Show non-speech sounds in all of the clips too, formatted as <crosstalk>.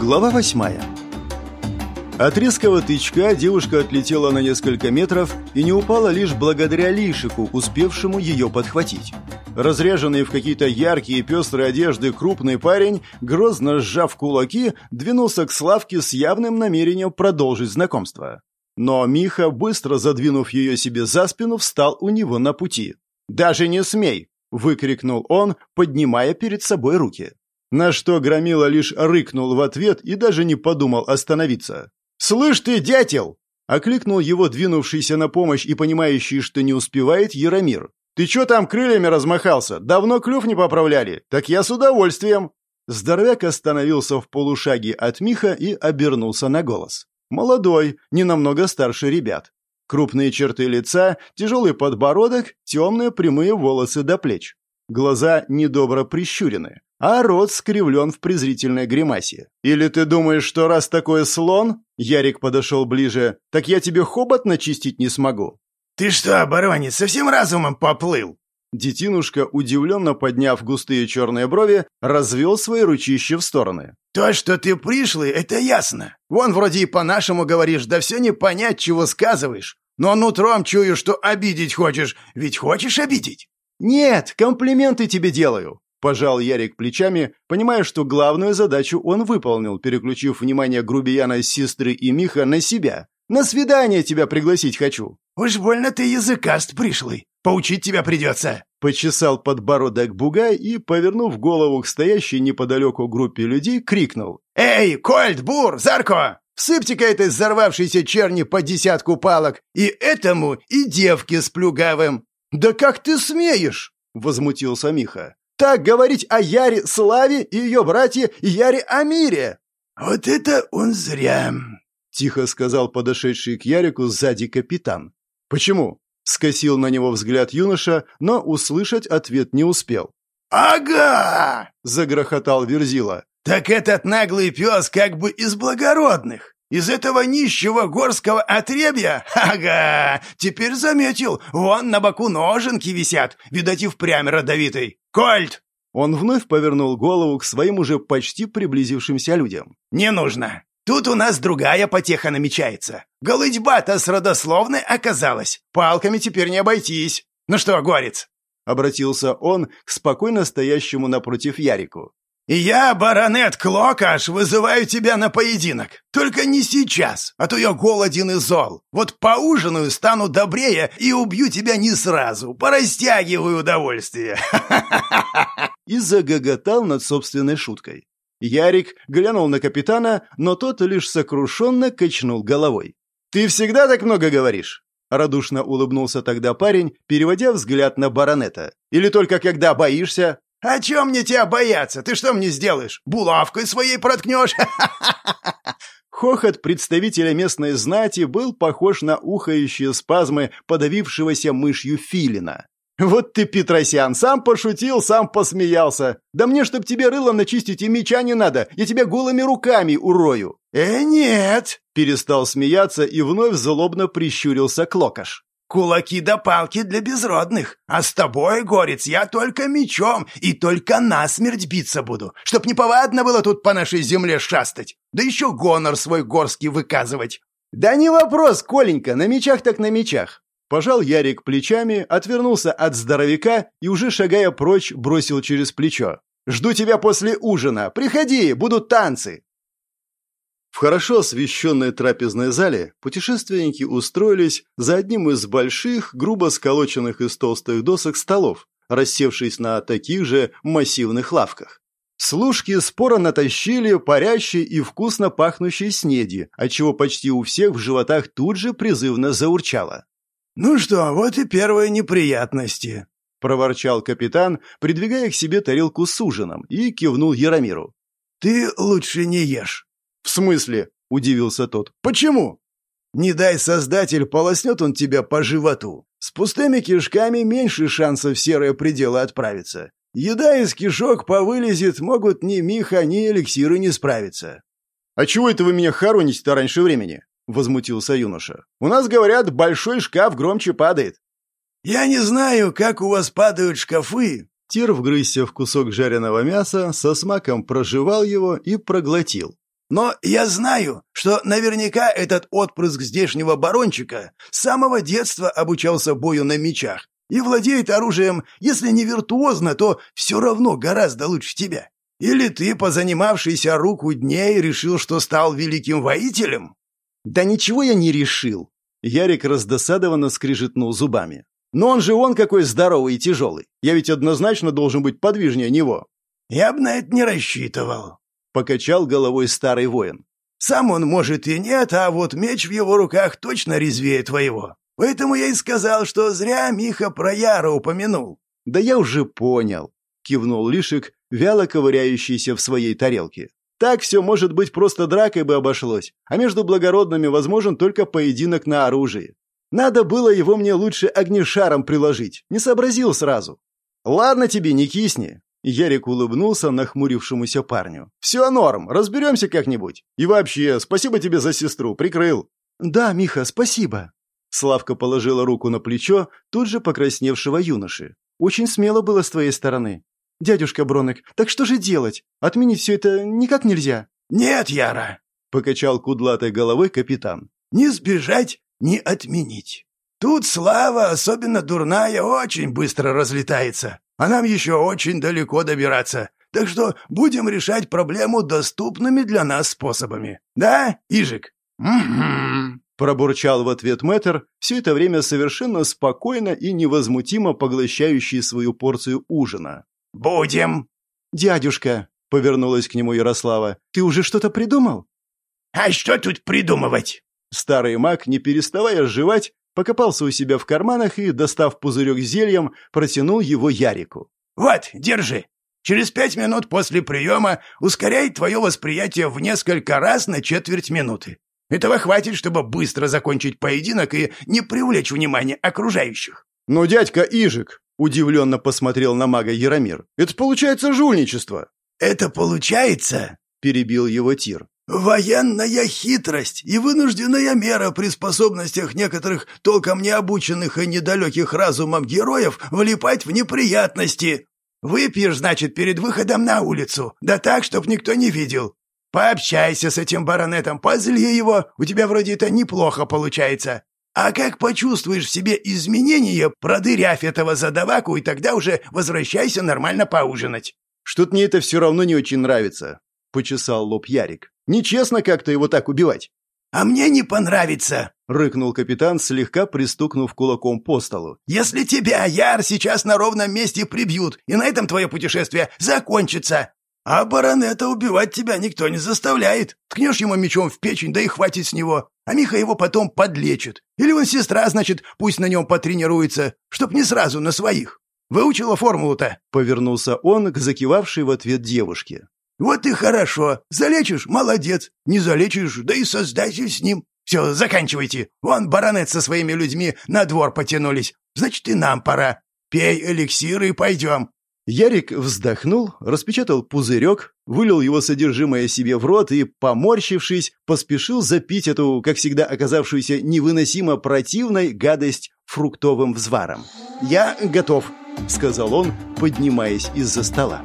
Глава восьмая От резкого тычка девушка отлетела на несколько метров и не упала лишь благодаря Лишику, успевшему ее подхватить. Разряженный в какие-то яркие пестрые одежды крупный парень, грозно сжав кулаки, двинулся к Славке с явным намерением продолжить знакомство. Но Миха, быстро задвинув ее себе за спину, встал у него на пути. «Даже не смей!» — выкрикнул он, поднимая перед собой руки. На что Громила лишь рыкнул в ответ и даже не подумал остановиться. «Слышь ты, дятел!» — окликнул его двинувшийся на помощь и понимающий, что не успевает, Яромир. «Ты чё там крыльями размахался? Давно клюв не поправляли? Так я с удовольствием!» Здоровяк остановился в полушаге от Миха и обернулся на голос. Молодой, не намного старше ребят. Крупные черты лица, тяжелый подбородок, темные прямые волосы до плеч. Глаза недобро прищурены, а рот скривлен в презрительной гримасе. «Или ты думаешь, что раз такой слон...» Ярик подошел ближе. «Так я тебе хобот начистить не смогу. «Ты что, баронец, совсем разумом поплыл?» Детинушка, удивленно подняв густые черные брови, развел свои ручища в стороны. «То, что ты пришлый, это ясно. Вон вроде и по-нашему говоришь, да все не понять, чего сказываешь. Но нутром чую, что обидеть хочешь, ведь хочешь обидеть?» «Нет, комплименты тебе делаю», — пожал Ярик плечами, понимая, что главную задачу он выполнил, переключив внимание грубияна сестры и Миха на себя. «На свидание тебя пригласить хочу». «Уж больно ты языкаст пришлый. Поучить тебя придется!» Почесал подбородок бугай и, повернув голову к стоящей неподалеку группе людей, крикнул. «Эй, Кольт, Бур, Зарко! Всыпьте-ка этой взорвавшейся черни по десятку палок! И этому, и девке с плюгавым!» «Да как ты смеешь?» — возмутился Миха. «Так говорить о Яре Славе и ее братье Яре Амире!» «Вот это он зря!» — тихо сказал подошедший к Ярику сзади капитан. «Почему?» — скосил на него взгляд юноша, но услышать ответ не успел. «Ага!» — загрохотал Верзила. «Так этот наглый пес как бы из благородных. Из этого нищего горского отребья? Ага! Теперь заметил, вон на боку ноженки висят, видать и впрямь родовитый. Кольт!» Он вновь повернул голову к своим уже почти приблизившимся людям. «Не нужно. Тут у нас другая потеха намечается. Голытьба-то с родословной оказалась. Палками теперь не обойтись. Ну что, горец?» Обратился он к спокойно стоящему напротив Ярику. «Я, баронет Клокаш, вызываю тебя на поединок. Только не сейчас, а то я голоден и зол. Вот поужинаю, стану добрее и убью тебя не сразу. Порастягиваю удовольствие». <laughs> И загоготал над собственной шуткой. Ярик глянул на капитана, но тот лишь сокрушенно качнул головой. «Ты всегда так много говоришь?» Радушно улыбнулся тогда парень, переводя взгляд на баронета. «Или только когда боишься?» «О чем мне тебя бояться? Ты что мне сделаешь? Булавкой своей проткнешь?» <laughs> Хохот представителя местной знати был похож на ухающие спазмы подавившегося мышью филина. «Вот ты, Петросян, сам пошутил, сам посмеялся. Да мне, чтоб тебе рыло начистить, и меча не надо, я тебя голыми руками урою». «Э, нет!» — перестал смеяться и вновь злобно прищурился Клокаш. «Кулаки да палки для безродных, а с тобой, горец, я только мечом и только насмерть биться буду, чтоб неповадно было тут по нашей земле шастать, да еще гонор свой горский выказывать». «Да не вопрос, Коленька, на мечах так на мечах. Пожал Ярик плечами, отвернулся от здоровяка и, уже шагая прочь, бросил через плечо. «Жду тебя после ужина. Приходи, будут танцы!» В хорошо освещенной трапезной зале путешественники устроились за одним из больших, грубо сколоченных из толстых досок столов, рассевшись на таких же массивных лавках. Служки споро натащили парящие и вкусно пахнущие снеди, отчего почти у всех в животах тут же призывно заурчало. «Ну что, вот и первые неприятности», — проворчал капитан, придвигая к себе тарелку с ужином, и кивнул Яромиру. «Ты лучше не ешь». «В смысле?» — удивился тот. «Почему?» «Не дай создатель, полоснет он тебя по животу. С пустыми кишками меньше шансов в серые пределы отправиться. Еда из кишок повылезет, могут ни Миха, ни эликсиры не справиться». «А чего это вы меня хороните-то раньше времени?» возмутился юноша. «У нас, говорят, большой шкаф громче падает». «Я не знаю, как у вас падают шкафы, Тир вгрызся в кусок жареного мяса, со смаком прожевал его и проглотил. «Но я знаю, что наверняка этот отпрыск здешнего барончика с самого детства обучался бою на мечах и владеет оружием, если не виртуозно, то все равно гораздо лучше тебя. Или ты, позанимавшийся руку дней, решил, что стал великим воителем?» «Да ничего я не решил!» Ярик раздосадованно скрижетнул зубами. «Но он же он какой здоровый и тяжелый. Я ведь однозначно должен быть подвижнее него». «Я бы на это не рассчитывал», — покачал головой старый воин. «Сам он, может, и нет, а вот меч в его руках точно резвее твоего. Поэтому я и сказал, что зря Миха про Яра упомянул». «Да я уже понял», — кивнул Лишик, вяло ковыряющийся в своей тарелке. Так все, может быть, просто дракой бы обошлось, а между благородными возможен только поединок на оружии. Надо было его мне лучше огнешаром приложить, не сообразил сразу. Ладно тебе, не кисни. Ярик улыбнулся нахмурившемуся парню. «Все норм, разберемся как-нибудь. И вообще, спасибо тебе за сестру, прикрыл». «Да, Миха, спасибо». Славка положила руку на плечо тут же покрасневшего юноши. «Очень смело было с твоей стороны. «Дядюшка Бронек, так что же делать? Отменить все это никак нельзя?» «Нет, Яра!» — покачал кудлатой головой капитан. «Не сбежать, не отменить. Тут слава, особенно дурная, очень быстро разлетается, а нам еще очень далеко добираться. Так что будем решать проблему доступными для нас способами. Да, Ижик?» «Угу», — пробурчал в ответ мэтр, все это время совершенно спокойно и невозмутимо поглощающий свою порцию ужина. «Будем!» «Дядюшка!» — повернулась к нему Ярослава. «Ты уже что-то придумал?» «А что тут придумывать?» Старый маг, не переставая жевать, покопался у себя в карманах и, достав пузырек с зельем, протянул его Ярику. «Вот, держи. Через пять минут после приема ускоряй твое восприятие в несколько раз на четверть минуты. Этого хватит, чтобы быстро закончить поединок и не привлечь внимание окружающих». «Но дядька Ижик!» Удивленно посмотрел на мага Яромир. «Это получается жульничество!» «Это получается?» — перебил его Тир. «Военная хитрость и вынужденная мера при способностях некоторых толком необученных и недалеких разумом героев влипать в неприятности. Выпьешь, значит, перед выходом на улицу, да так, чтоб никто не видел. Пообщайся с этим баронетом, позли его, у тебя вроде это неплохо получается. А как почувствуешь в себе изменения, продырявь этого задаваку, и тогда уже возвращайся нормально поужинать». «Что-то мне это все равно не очень нравится», — почесал лоб Ярик. «Нечестно как-то его так убивать». «А мне не понравится», — рыкнул капитан, слегка пристукнув кулаком по столу. «Если тебя, Яр, сейчас на ровном месте прибьют, и на этом твое путешествие закончится. А баронета убивать тебя никто не заставляет. Ткнешь ему мечом в печень, да и хватит с него. А Миха его потом подлечит. Или он сестра, значит, пусть на нем потренируется, чтоб не сразу на своих. Выучила формулу-то?» Повернулся он к закивавшей в ответ девушке. «Вот и хорошо. Залечишь — молодец. Не залечишь, да и создайся с ним. Все, заканчивайте. Вон баронет со своими людьми на двор потянулись. Значит, и нам пора. Пей эликсир и пойдем. Ярик вздохнул, распечатал пузырек, вылил его содержимое себе в рот и, поморщившись, поспешил запить эту, как всегда оказавшуюся невыносимо противной, гадость фруктовым взваром. «Я готов», — сказал он, поднимаясь из-за стола.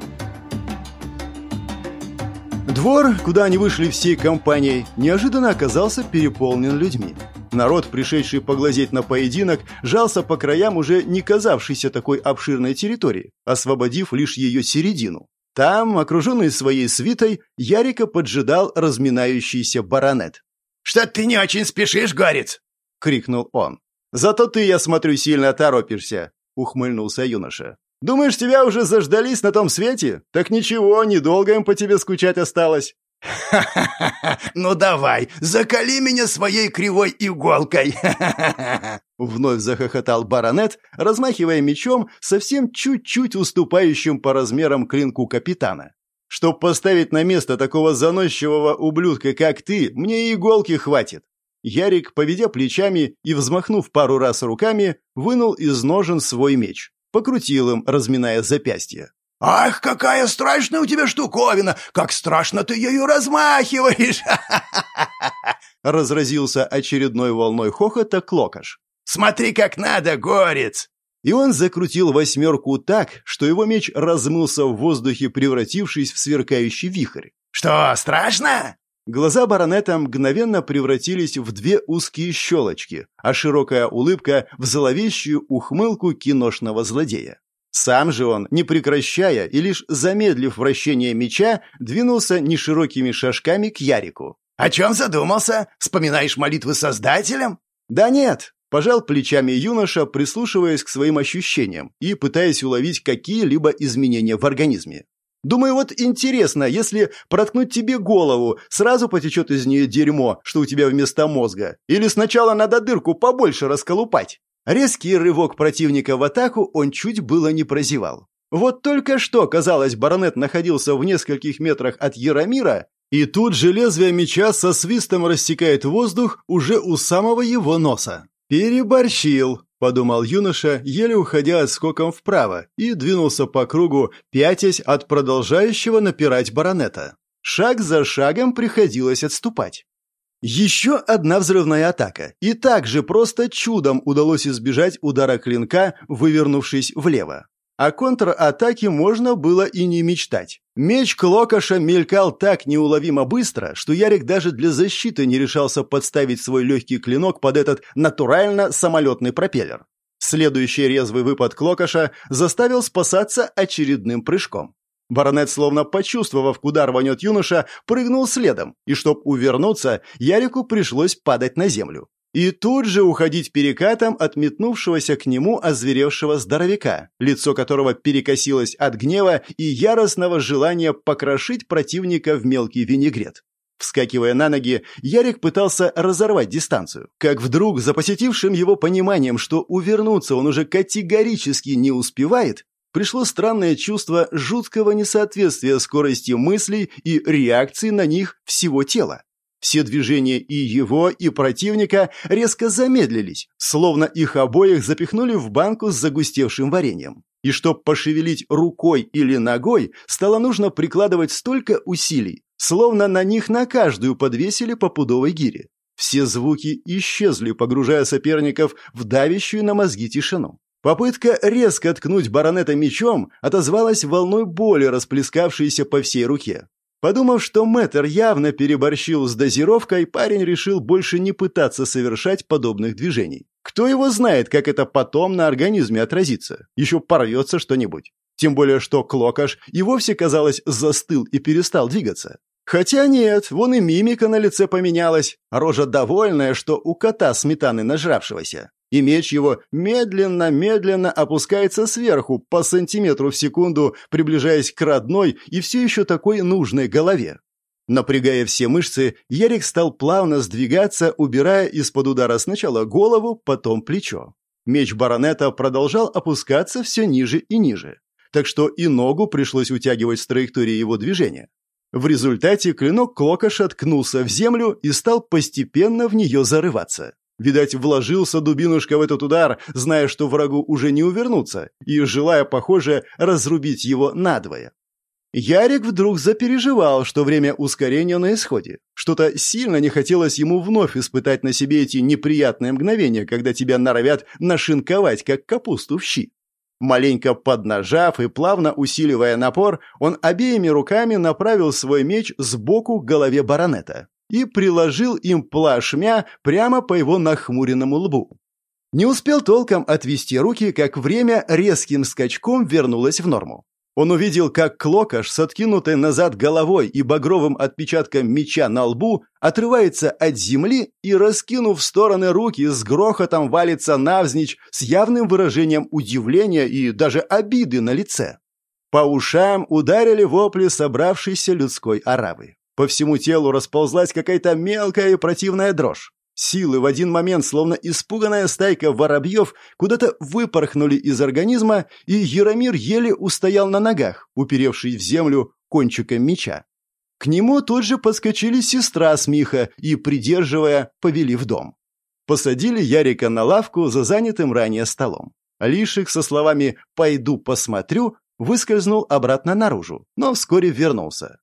Двор, куда они вышли всей компанией, неожиданно оказался переполнен людьми. Народ, пришедший поглазеть на поединок, жался по краям уже не казавшейся такой обширной территории, освободив лишь ее середину. Там, окруженный своей свитой, Ярика поджидал разминающийся баронет. «Что ты не очень спешишь, горец?» — крикнул он. «Зато ты, я смотрю, сильно торопишься», — ухмыльнулся юноша. «Думаешь, тебя уже заждались на том свете? Так ничего, недолго им по тебе скучать осталось. «Ха-ха-ха! <laughs> Ну давай, закали меня своей кривой иголкой!» <laughs> Вновь захохотал баронет, размахивая мечом, совсем чуть-чуть уступающим по размерам клинку капитана. «Чтоб поставить на место такого заносчивого ублюдка, как ты, мне и иголки хватит!» Ярик, поведя плечами и взмахнув пару раз руками, вынул из ножен свой меч, покрутил им, разминая запястье. «Ах, какая страшная у тебя штуковина! Как страшно ты ею размахиваешь!» <laughs> Разразился очередной волной хохота Клокаш. «Смотри, как надо, горец!» И он закрутил восьмерку так, что его меч размылся в воздухе, превратившись в сверкающий вихрь. «Что, страшно?» Глаза баронета мгновенно превратились в две узкие щелочки, а широкая улыбка в зловещую ухмылку киношного злодея. Сам же он, не прекращая и лишь замедлив вращение меча, двинулся неширокими шажками к Ярику. «О чем задумался? Вспоминаешь молитвы Создателям?» «Да нет», – пожал плечами юноша, прислушиваясь к своим ощущениям и пытаясь уловить какие-либо изменения в организме. «Думаю, вот интересно, если проткнуть тебе голову, сразу потечет из нее дерьмо, что у тебя вместо мозга, или сначала надо дырку побольше расколупать?» Резкий рывок противника в атаку он чуть было не прозевал. Вот только что, казалось, баронет находился в нескольких метрах от Яромира, и тут же лезвие меча со свистом рассекает воздух уже у самого его носа. «Переборщил», — подумал юноша, еле уходя от скоком вправо, и двинулся по кругу, пятясь от продолжающего напирать баронета. Шаг за шагом приходилось отступать. Еще одна взрывная атака, и также просто чудом удалось избежать удара клинка, вывернувшись влево. О контратаке можно было и не мечтать. Меч Клокоша мелькал так неуловимо быстро, что Ярик даже для защиты не решался подставить свой легкий клинок под этот натурально самолетный пропеллер. Следующий резвый выпад Клокоша заставил спасаться очередным прыжком. Баронет, словно почувствовав, куда рванет юноша, прыгнул следом, и чтоб увернуться, Ярику пришлось падать на землю. И тут же уходить перекатом от метнувшегося к нему озверевшего здоровяка, лицо которого перекосилось от гнева и яростного желания покрошить противника в мелкий винегрет. Вскакивая на ноги, Ярик пытался разорвать дистанцию, как вдруг, за посетившим его пониманием, что увернуться он уже категорически не успевает, пришло странное чувство жуткого несоответствия скорости мыслей и реакции на них всего тела. Все движения и его, и противника резко замедлились, словно их обоих запихнули в банку с загустевшим вареньем. И чтобы пошевелить рукой или ногой, стало нужно прикладывать столько усилий, словно на них на каждую подвесили по пудовой гире. Все звуки исчезли, погружая соперников в давящую на мозги тишину. Попытка резко ткнуть баронета мечом отозвалась волной боли, расплескавшейся по всей руке. Подумав, что мэтр явно переборщил с дозировкой, парень решил больше не пытаться совершать подобных движений. Кто его знает, как это потом на организме отразится? Еще порвется что-нибудь. Тем более, что Клокаш и вовсе, казалось, застыл и перестал двигаться. Хотя нет, вон и мимика на лице поменялась, рожа довольная, что у кота сметаны нажравшегося и меч его медленно-медленно опускается сверху по сантиметру в секунду, приближаясь к родной и все еще такой нужной голове. Напрягая все мышцы, Ярик стал плавно сдвигаться, убирая из-под удара сначала голову, потом плечо. Меч баронета продолжал опускаться все ниже и ниже, так что и ногу пришлось утягивать с траектории его движения. В результате клинок Клокоша ткнулся в землю и стал постепенно в нее зарываться. Видать, вложился дубинушка в этот удар, зная, что врагу уже не увернуться, и желая, похоже, разрубить его надвое. Ярик вдруг запереживал, что время ускорения на исходе. Что-то сильно не хотелось ему вновь испытать на себе эти неприятные мгновения, когда тебя норовят нашинковать, как капусту в щи. Маленько поднажав и плавно усиливая напор, он обеими руками направил свой меч сбоку к голове баронета и приложил им плашмя прямо по его нахмуренному лбу. Не успел толком отвести руки, как время резким скачком вернулось в норму. Он увидел, как Клокаш с откинутой назад головой и багровым отпечатком меча на лбу отрывается от земли и, раскинув в стороны руки, с грохотом валится навзничь с явным выражением удивления и даже обиды на лице. По ушам ударили вопли собравшейся людской оравы. По всему телу расползлась какая-то мелкая и противная дрожь. Силы в один момент, словно испуганная стайка воробьев, куда-то выпорхнули из организма, и Яромир еле устоял на ногах, уперевший в землю кончиком меча. К нему тут же подскочили сестра с Миха и, придерживая, повели в дом. Посадили Ярика на лавку за занятым ранее столом. Лиших со словами «пойду посмотрю» выскользнул обратно наружу, но вскоре вернулся.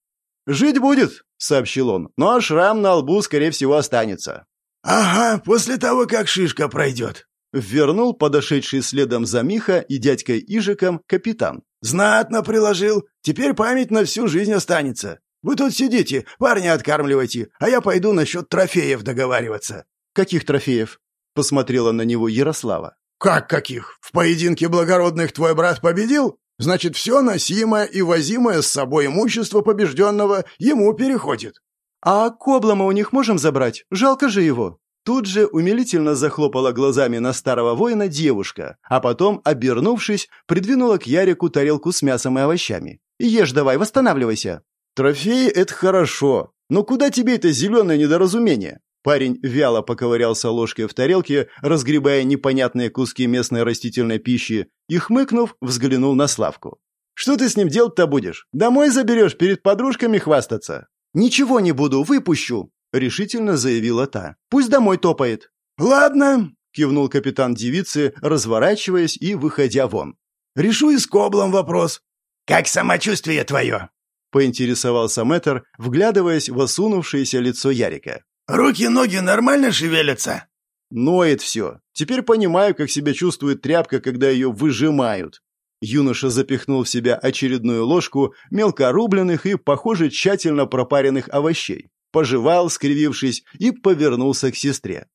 «Жить будет», — сообщил он, — «но шрам на лбу, скорее всего, останется». «Ага, после того, как шишка пройдет», Вернул подошедший следом за Миха и дядькой Ижиком капитан. «Знатно приложил. Теперь память на всю жизнь останется. Вы тут сидите, парня откармливайте, а я пойду насчет трофеев договариваться». «Каких трофеев?» — посмотрела на него Ярослава. «Как каких? В поединке благородных твой брат победил? Значит, все носимое и возимое с собой имущество побежденного ему переходит». «А Коблама у них можем забрать? Жалко же его». Тут же умилительно захлопала глазами на старого воина девушка, а потом, обернувшись, придвинула к Ярику тарелку с мясом и овощами. «Ешь давай, восстанавливайся!» «Трофеи — это хорошо, но куда тебе это зеленое недоразумение?» Парень вяло поковырялся ложкой в тарелке, разгребая непонятные куски местной растительной пищи, и, хмыкнув, взглянул на Славку. «Что ты с ним делать-то будешь? Домой заберешь перед подружками хвастаться?» «Ничего не буду, выпущу», — решительно заявила та. «Пусть домой топает». «Ладно», — кивнул капитан девицы, разворачиваясь и выходя вон. «Решу и с Коблом вопрос». «Как самочувствие твое?» — поинтересовался мэтр, вглядываясь в осунувшееся лицо Ярика. «Руки-ноги нормально шевелятся?» Ноет все. Теперь понимаю, как себя чувствует тряпка, когда ее выжимают. Юноша запихнул в себя очередную ложку мелко рубленых и, похоже, тщательно пропаренных овощей пожевал, скривившись, и повернулся к сестре.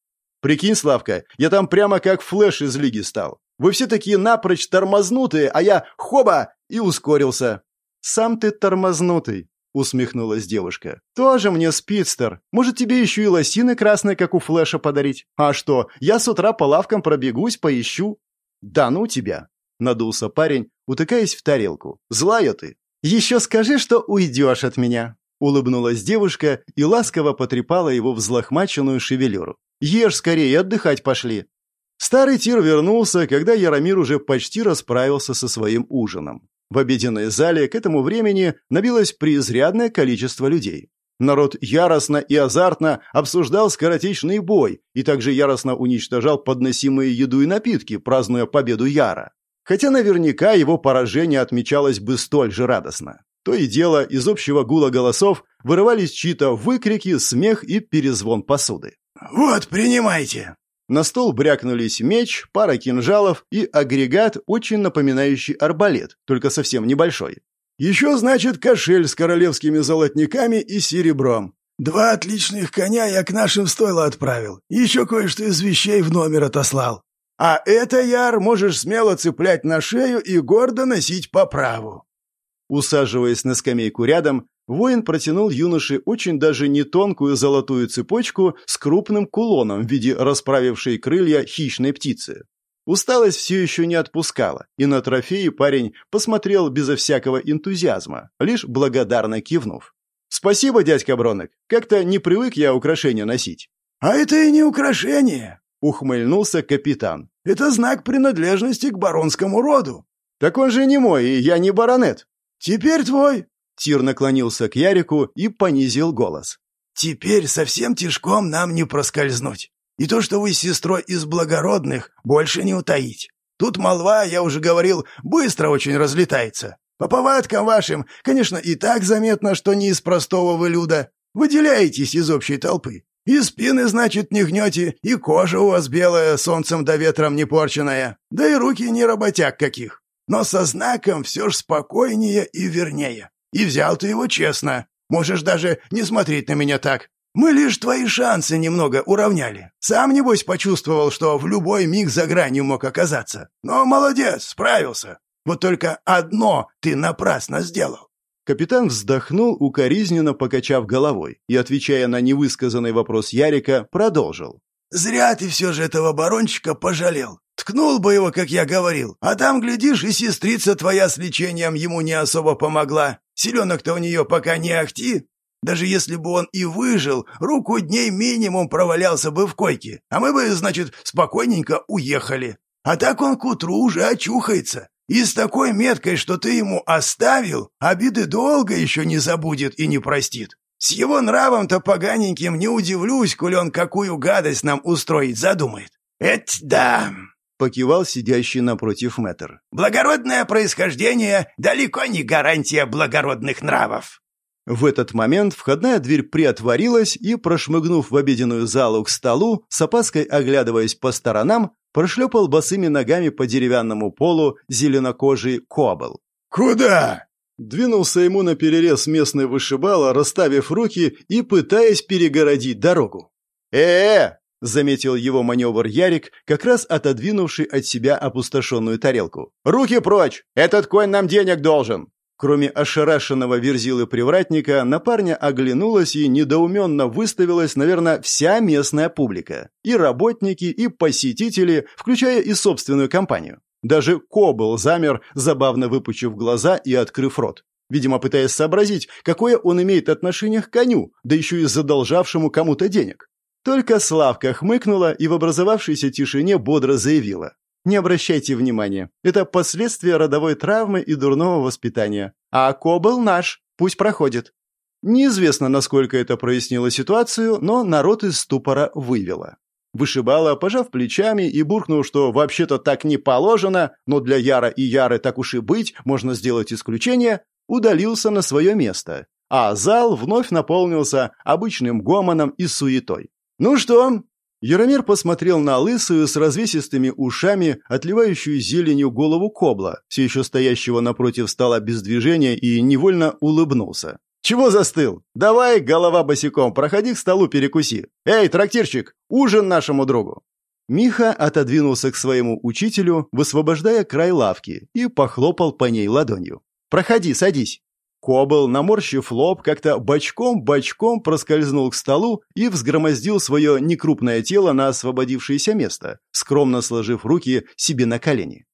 «Прикинь, Славка, я там прямо как флеш из лиги стал. Вы все такие напрочь тормознутые, а я хоба и ускорился». «Сам ты тормознутый», — усмехнулась девушка. «Тоже мне спидстер. Может, тебе еще и лосины красные, как у Флэша, подарить? А что, я с утра по лавкам пробегусь, поищу». «Да ну тебя!» — надулся парень, утыкаясь в тарелку. «Злая ты!» «Еще скажи, что уйдешь от меня!» Улыбнулась девушка и ласково потрепала его взлохмаченную шевелюру. «Ешь скорее, отдыхать пошли!» Старый тир вернулся, когда Яромир уже почти расправился со своим ужином. В обеденной зале к этому времени набилось преизрядное количество людей. Народ яростно и азартно обсуждал скоротечный бой и также яростно уничтожал подносимые еду и напитки, празднуя победу Яра. Хотя наверняка его поражение отмечалось бы столь же радостно. То и дело, из общего гула голосов вырывались чьи-то выкрики, смех и перезвон посуды. «Вот, принимайте!» На стол брякнулись меч, пара кинжалов и агрегат, очень напоминающий арбалет, только совсем небольшой. «Еще, значит, кошель с королевскими золотниками и серебром. Два отличных коня я к нашим стойло отправил. Еще кое-что из вещей в номер отослал. А это, Яр, можешь смело цеплять на шею и гордо носить по праву. Усаживаясь на скамейку рядом, воин протянул юноше очень даже не тонкую золотую цепочку с крупным кулоном в виде расправившей крылья хищной птицы. Усталость все еще не отпускала, и на трофеи парень посмотрел безо всякого энтузиазма, лишь благодарно кивнув. «Спасибо, дядька Бронок, как-то не привык я украшения носить». «А это и не украшение», — ухмыльнулся капитан. «Это знак принадлежности к баронскому роду». «Так он же не мой, и я не баронет». «Теперь твой!» Тир наклонился к Ярику и понизил голос. «Теперь совсем тишком нам не проскользнуть. И то, что вы с сестрой из благородных, больше не утаить. Тут молва, я уже говорил, быстро очень разлетается. По повадкам вашим, конечно, и так заметно, что не из простого вы люда. Выделяетесь из общей толпы. И спины, значит, не гнете, и кожа у вас белая, солнцем да ветром не порченная. Да и руки не работяг каких но со знаком все ж спокойнее и вернее. И взял ты его честно. Можешь даже не смотреть на меня так. Мы лишь твои шансы немного уравняли. Сам, небось, почувствовал, что в любой миг за гранью мог оказаться. Но молодец, справился. Вот только одно ты напрасно сделал. Капитан вздохнул, укоризненно покачав головой, и, отвечая на невысказанный вопрос Ярика, продолжил. «Зря ты все же этого барончика пожалел. Ткнул бы его, как я говорил, а там, глядишь, и сестрица твоя с лечением ему не особо помогла. Селенок-то у нее пока не ахти. Даже если бы он и выжил, руку дней минимум провалялся бы в койке, а мы бы, значит, спокойненько уехали. А так он к утру уже очухается. И с такой меткой, что ты ему оставил, обиды долго еще не забудет и не простит. С его нравом-то поганеньким не удивлюсь, коль он какую гадость нам устроить задумает. Это да. — покивал сидящий напротив мэтр. «Благородное происхождение далеко не гарантия благородных нравов». В этот момент входная дверь приотворилась, и, прошмыгнув в обеденную залу к столу, с опаской оглядываясь по сторонам, прошлепал босыми ногами по деревянному полу зеленокожий кобл. «Куда?» Двинулся ему на перерез местный вышибала, расставив руки и пытаясь перегородить дорогу. «Э-э!» — заметил его маневр Ярик, как раз отодвинувший от себя опустошенную тарелку. «Руки прочь! Этот конь нам денег должен!» Кроме ошарашенного верзилы привратника, на парня оглянулась и недоуменно выставилась, наверное, вся местная публика. И работники, и посетители, включая и собственную компанию. Даже Кобл замер, забавно выпучив глаза и открыв рот. Видимо, пытаясь сообразить, какое он имеет отношение к коню, да еще и задолжавшему кому-то денег. Только Славка хмыкнула и в образовавшейся тишине бодро заявила. Не обращайте внимания. Это последствия родовой травмы и дурного воспитания. А Кобл наш. Пусть проходит. Неизвестно, насколько это прояснило ситуацию, но народ из ступора вывело. Вышибала, пожав плечами и буркнул, что вообще-то так не положено, но для Яра и Яры так уж и быть, можно сделать исключение, удалился на свое место. А зал вновь наполнился обычным гомоном и суетой. «Ну что, Яромир посмотрел на лысую с развесистыми ушами, отливающую зеленью голову кобла, все еще стоящего напротив стола без движения, и невольно улыбнулся. «Чего застыл? Давай, голова босиком, проходи к столу, перекуси. Эй, трактирщик, ужин нашему другу!» Миха отодвинулся к своему учителю, высвобождая край лавки, и похлопал по ней ладонью. «Проходи, садись». Кобл, наморщив лоб, как-то бочком-бочком проскользнул к столу и взгромоздил свое некрупное тело на освободившееся место, скромно сложив руки себе на колени.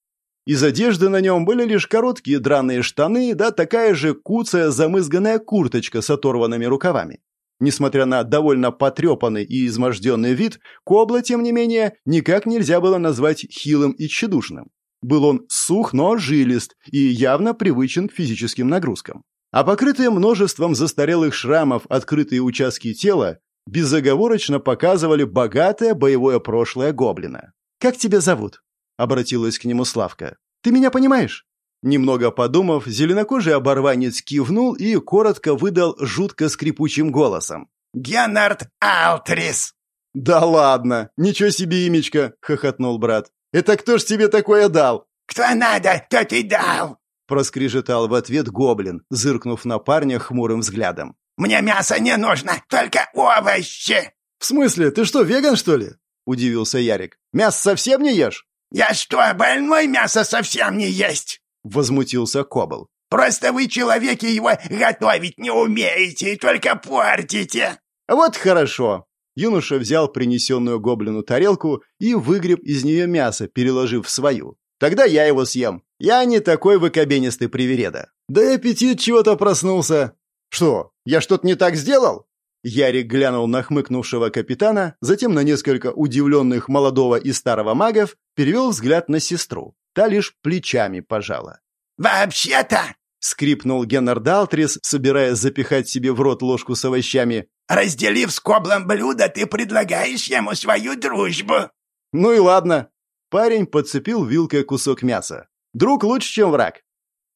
Из одежды на нем были лишь короткие драные штаны, да такая же куцая замызганная курточка с оторванными рукавами. Несмотря на довольно потрепанный и изможденный вид, Кобла, тем не менее, никак нельзя было назвать хилым и тщедушным. Был он сух, но жилист и явно привычен к физическим нагрузкам а покрытые множеством застарелых шрамов открытые участки тела безоговорочно показывали богатое боевое прошлое гоблина. «Как тебя зовут?» — обратилась к нему Славка. «Ты меня понимаешь?» Немного подумав, зеленокожий оборванец кивнул и коротко выдал жутко скрипучим голосом. «Геннард Алтрис!» «Да ладно! Ничего себе имечко!» — хохотнул брат. «Это кто ж тебе такое дал?» «Кто надо, тот и дал!» Проскрежетал в ответ гоблин, зыркнув на парня хмурым взглядом. «Мне мясо не нужно, только овощи!» «В смысле, ты что, веган, что ли?» — удивился Ярик. «Мясо совсем не ешь?» «Я что, больной мясо совсем не есть?» — возмутился Кобл. «Просто вы, человеки, его готовить не умеете и только портите!» «Вот хорошо!» Юноша взял принесенную гоблину тарелку и выгреб из нее мясо, переложив в свою. «Тогда я его съем. Я не такой выкобенистый привереда. Да и аппетит чего-то проснулся. Что, я что-то не так сделал? Ярик глянул на хмыкнувшего капитана, затем на несколько удивленных молодого и старого магов, перевел взгляд на сестру. Та лишь плечами пожала. «Вообще-то!» — скрипнул Геннер Далтрис, собираясь запихать себе в рот ложку с овощами. «Разделив с коблом блюдо, ты предлагаешь ему свою дружбу!» «Ну и ладно!» Парень подцепил вилкой кусок мяса. Друг лучше, чем враг.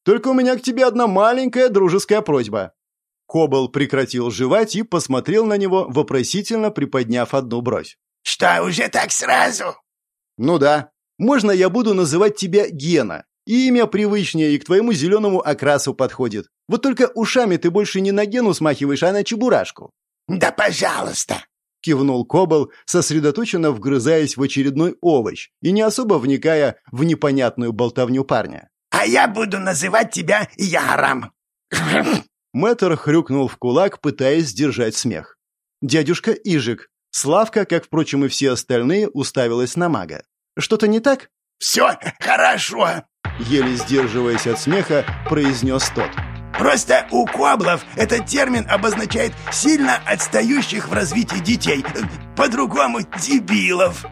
Только у меня к тебе одна маленькая дружеская просьба». Кобал прекратил жевать и посмотрел на него, вопросительно приподняв одну бровь. «Что, уже так сразу?» «Ну да. Можно я буду называть тебя Гена? Имя привычнее и к твоему зеленому окрасу подходит. Вот только ушами ты больше не на Гену смахиваешь, а на Чебурашку». «Да пожалуйста!» — кивнул Кобал, сосредоточенно вгрызаясь в очередной овощ и не особо вникая в непонятную болтовню парня. «А я буду называть тебя Яром!» Мэтр хрюкнул в кулак, пытаясь сдержать смех. Дядюшка Ижик. Славка, как, впрочем, и все остальные, уставилась на мага. «Что-то не так?» «Все хорошо!» Еле сдерживаясь от смеха, произнес тот. Просто у коблов этот термин обозначает сильно отстающих в развитии детей. По-другому – дебилов.